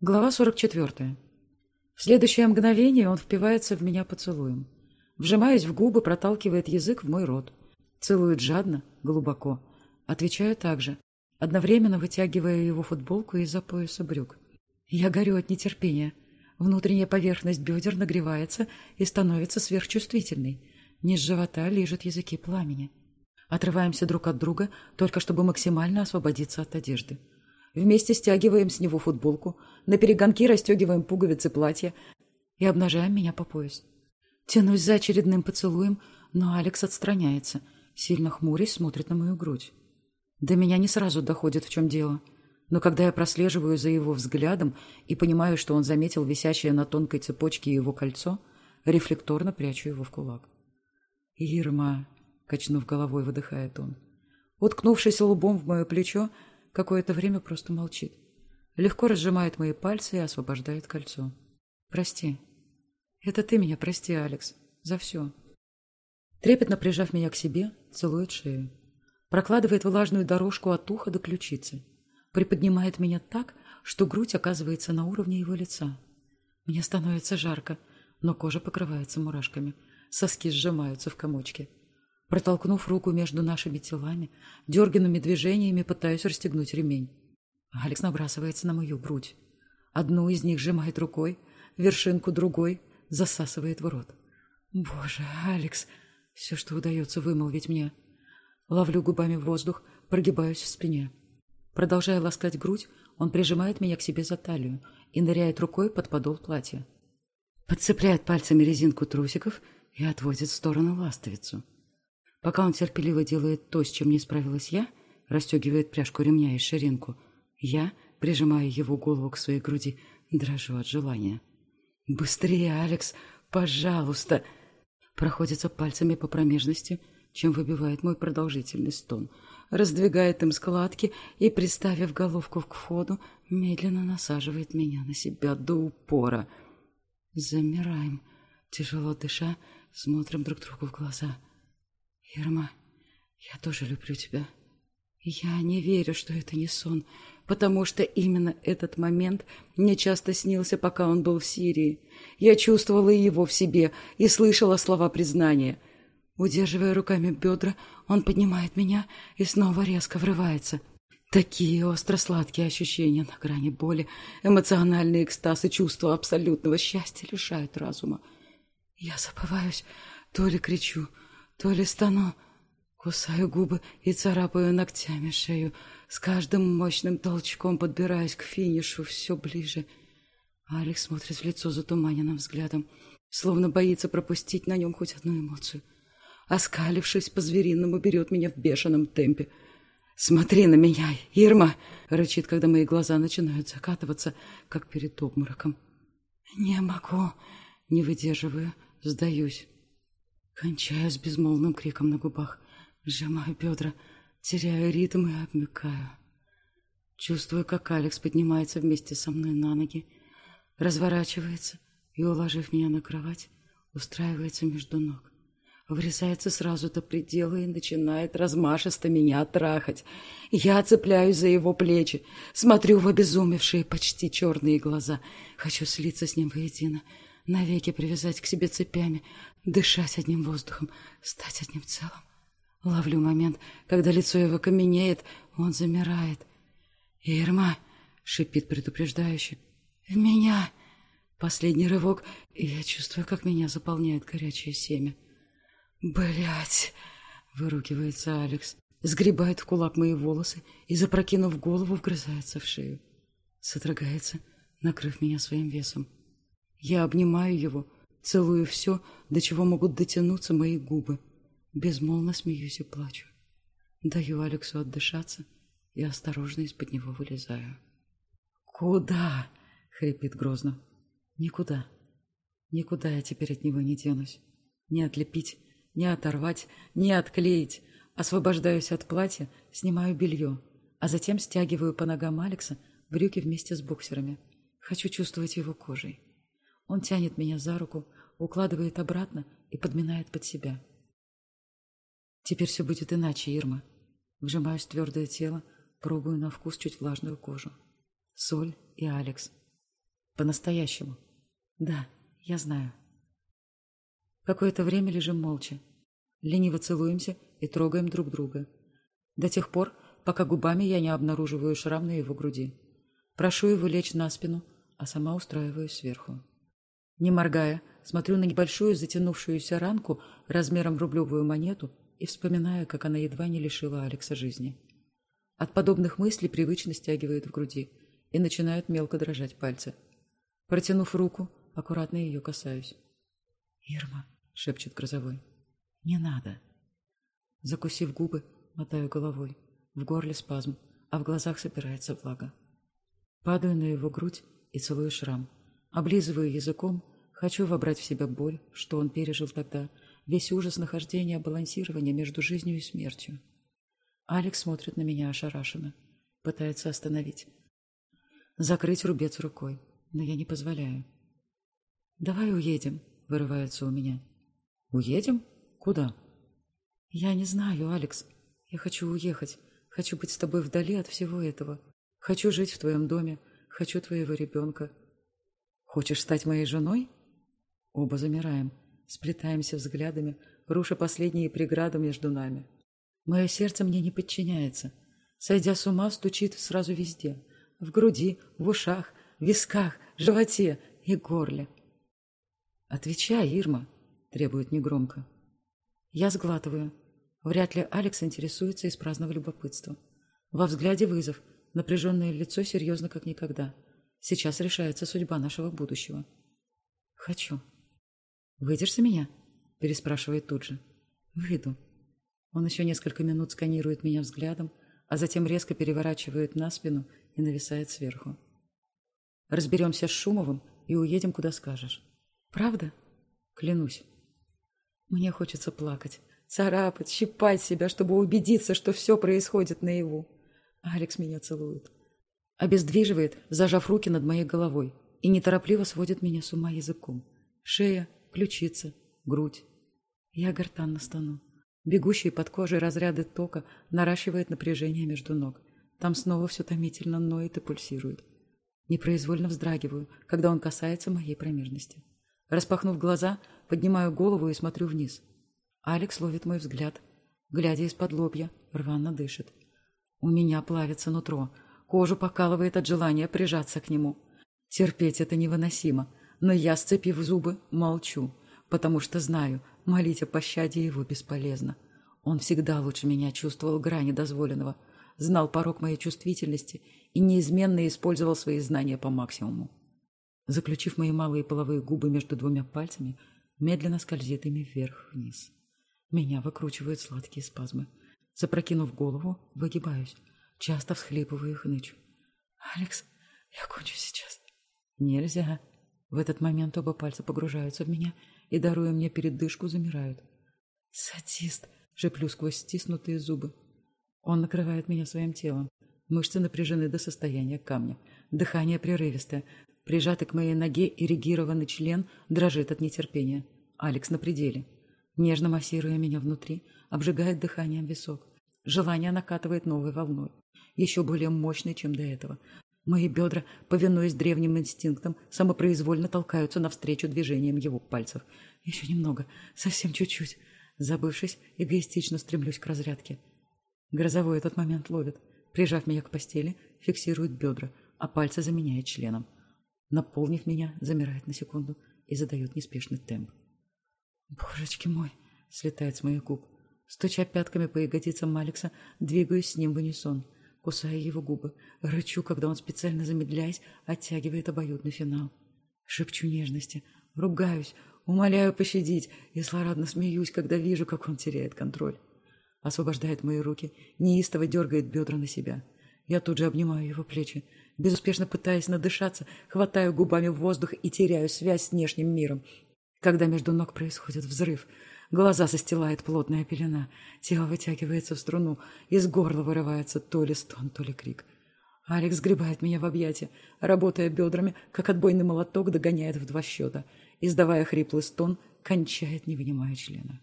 Глава 44. В следующее мгновение он впивается в меня поцелуем. Вжимаясь в губы, проталкивает язык в мой рот. Целует жадно, глубоко. Отвечаю также, одновременно вытягивая его футболку из-за пояса брюк. Я горю от нетерпения. Внутренняя поверхность бедер нагревается и становится сверхчувствительной. Низ живота лежат языки пламени. Отрываемся друг от друга, только чтобы максимально освободиться от одежды. Вместе стягиваем с него футболку, на перегонки расстегиваем пуговицы платья и обнажаем меня по пояс. Тянусь за очередным поцелуем, но Алекс отстраняется, сильно хмурясь смотрит на мою грудь. До меня не сразу доходит, в чем дело. Но когда я прослеживаю за его взглядом и понимаю, что он заметил висящее на тонкой цепочке его кольцо, рефлекторно прячу его в кулак. «Ирма!» — качнув головой, выдыхает он. Уткнувшись лбом в мое плечо, Какое-то время просто молчит. Легко разжимает мои пальцы и освобождает кольцо. «Прости. Это ты меня прости, Алекс. За все». Трепетно прижав меня к себе, целует шею. Прокладывает влажную дорожку от уха до ключицы. Приподнимает меня так, что грудь оказывается на уровне его лица. Мне становится жарко, но кожа покрывается мурашками. Соски сжимаются в комочки. Протолкнув руку между нашими телами, дерганными движениями пытаюсь расстегнуть ремень. Алекс набрасывается на мою грудь. Одну из них сжимает рукой, вершинку другой засасывает в рот. Боже, Алекс, все, что удается вымолвить мне. Ловлю губами воздух, прогибаюсь в спине. Продолжая ласкать грудь, он прижимает меня к себе за талию и ныряет рукой под подол платья. Подцепляет пальцами резинку трусиков и отводит в сторону ластовицу. Пока он терпеливо делает то, с чем не справилась я, расстегивает пряжку ремня и ширинку, я, прижимая его голову к своей груди, дрожу от желания. «Быстрее, Алекс! Пожалуйста!» Проходится пальцами по промежности, чем выбивает мой продолжительный стон, раздвигает им складки и, приставив головку к входу, медленно насаживает меня на себя до упора. Замираем, тяжело дыша, смотрим друг другу в глаза — Ирма, я тоже люблю тебя. Я не верю, что это не сон, потому что именно этот момент мне часто снился, пока он был в Сирии. Я чувствовала его в себе и слышала слова признания. Удерживая руками бедра, он поднимает меня и снова резко врывается. Такие остро-сладкие ощущения на грани боли, эмоциональный экстаз и чувство абсолютного счастья лишают разума. Я забываюсь, то ли кричу, то ли стану. Кусаю губы и царапаю ногтями шею, с каждым мощным толчком подбираясь к финишу все ближе. Алекс смотрит в лицо затуманенным взглядом, словно боится пропустить на нем хоть одну эмоцию. Оскалившись по-звериному, берет меня в бешеном темпе. «Смотри на меня, Ирма!» — рычит, когда мои глаза начинают закатываться, как перед обмороком. «Не могу!» — не выдерживаю, сдаюсь. Кончаю с безмолвным криком на губах, сжимаю бедра, теряю ритм и обмякаю. Чувствую, как Алекс поднимается вместе со мной на ноги, разворачивается и, уложив меня на кровать, устраивается между ног. Врезается сразу до предела и начинает размашисто меня трахать. Я цепляюсь за его плечи, смотрю в обезумевшие почти черные глаза. Хочу слиться с ним воедино, навеки привязать к себе цепями, дышать одним воздухом, стать одним целым. Ловлю момент, когда лицо его каменеет, он замирает. «Ирма!» — шипит предупреждающе. «В меня!» Последний рывок, и я чувствую, как меня заполняет горячее семя. Блять! выругивается Алекс. Сгребает в кулак мои волосы и, запрокинув голову, вгрызается в шею. Содрогается, накрыв меня своим весом. Я обнимаю его, целую все, до чего могут дотянуться мои губы. Безмолвно смеюсь и плачу. Даю Алексу отдышаться и осторожно из-под него вылезаю. «Куда?» — хрипит грозно. «Никуда. Никуда я теперь от него не денусь. Не отлепить, не оторвать, не отклеить. Освобождаюсь от платья, снимаю белье, а затем стягиваю по ногам Алекса брюки вместе с боксерами. Хочу чувствовать его кожей. Он тянет меня за руку, укладывает обратно и подминает под себя. Теперь все будет иначе, Ирма. Вжимаюсь в твердое тело, пробую на вкус чуть влажную кожу. Соль и Алекс. По-настоящему. Да, я знаю. Какое-то время лежим молча. Лениво целуемся и трогаем друг друга. До тех пор, пока губами я не обнаруживаю шрам на его груди. Прошу его лечь на спину, а сама устраиваюсь сверху. Не моргая, смотрю на небольшую затянувшуюся ранку размером в рублевую монету и вспоминаю, как она едва не лишила Алекса жизни. От подобных мыслей привычно стягивает в груди и начинают мелко дрожать пальцы. Протянув руку, аккуратно ее касаюсь. «Ирма», — шепчет Грозовой, — «не надо». Закусив губы, мотаю головой. В горле спазм, а в глазах собирается влага. Падаю на его грудь и целую шрам. Облизываю языком, хочу вобрать в себя боль, что он пережил тогда, весь ужас нахождения балансирования между жизнью и смертью. Алекс смотрит на меня ошарашенно, пытается остановить. Закрыть рубец рукой, но я не позволяю. «Давай уедем», — вырывается у меня. «Уедем? Куда?» «Я не знаю, Алекс. Я хочу уехать. Хочу быть с тобой вдали от всего этого. Хочу жить в твоем доме. Хочу твоего ребенка. Хочешь стать моей женой? Оба замираем, сплетаемся взглядами, руша последние преграды между нами. Мое сердце мне не подчиняется. Сойдя с ума, стучит сразу везде. В груди, в ушах, висках, животе и горле. «Отвечай, Ирма», — требует негромко. Я сглатываю. Вряд ли Алекс интересуется из праздного любопытства. Во взгляде вызов, напряженное лицо серьезно, как никогда — Сейчас решается судьба нашего будущего. Хочу. Выйдешь за меня? Переспрашивает тут же. Выйду. Он еще несколько минут сканирует меня взглядом, а затем резко переворачивает на спину и нависает сверху. Разберемся с Шумовым и уедем, куда скажешь. Правда? Клянусь. Мне хочется плакать, царапать, щипать себя, чтобы убедиться, что все происходит наяву. Алекс меня целует. Обездвиживает, зажав руки над моей головой, и неторопливо сводит меня с ума языком. Шея, ключица, грудь. Я гортанно стану. Бегущие под кожей разряды тока наращивает напряжение между ног. Там снова все томительно ноет и пульсирует. Непроизвольно вздрагиваю, когда он касается моей промежности. Распахнув глаза, поднимаю голову и смотрю вниз. Алекс ловит мой взгляд. Глядя из-под лобья, рвано дышит. У меня плавится нутро — Кожу покалывает от желания прижаться к нему. Терпеть это невыносимо, но я, сцепив зубы, молчу, потому что знаю, молить о пощаде его бесполезно. Он всегда лучше меня чувствовал грани дозволенного, знал порог моей чувствительности и неизменно использовал свои знания по максимуму. Заключив мои малые половые губы между двумя пальцами, медленно скользит ими вверх-вниз. Меня выкручивают сладкие спазмы. Запрокинув голову, выгибаюсь, Часто всхлипываю и хнычу. «Алекс, я кончу сейчас». «Нельзя». В этот момент оба пальца погружаются в меня и, даруя мне передышку, замирают. «Садист!» — шеплю сквозь стиснутые зубы. Он накрывает меня своим телом. Мышцы напряжены до состояния камня. Дыхание прерывистое. Прижатый к моей ноге ирригированный член дрожит от нетерпения. Алекс на пределе. Нежно массируя меня внутри, обжигает дыханием висок. Желание накатывает новой волной еще более мощный, чем до этого. Мои бедра, повинуясь древним инстинктам, самопроизвольно толкаются навстречу движениям его пальцев. Еще немного, совсем чуть-чуть. Забывшись, эгоистично стремлюсь к разрядке. Грозовой этот момент ловит. Прижав меня к постели, фиксирует бедра, а пальцы заменяет членом. Наполнив меня, замирает на секунду и задает неспешный темп. «Божечки мой!» — слетает с моих губ. Стуча пятками по ягодицам Алекса, двигаюсь с ним в унисон — кусая его губы, рычу, когда он, специально замедляясь, оттягивает обоюдный финал. Шепчу нежности, ругаюсь, умоляю пощадить и злорадно смеюсь, когда вижу, как он теряет контроль. Освобождает мои руки, неистово дергает бедра на себя. Я тут же обнимаю его плечи, безуспешно пытаясь надышаться, хватаю губами воздух и теряю связь с внешним миром. Когда между ног происходит взрыв — Глаза застилает плотная пелена. Тело вытягивается в струну. Из горла вырывается то ли стон, то ли крик. Алекс сгребает меня в объятия, работая бедрами, как отбойный молоток догоняет в два счета. Издавая хриплый стон, кончает, не вынимая члена.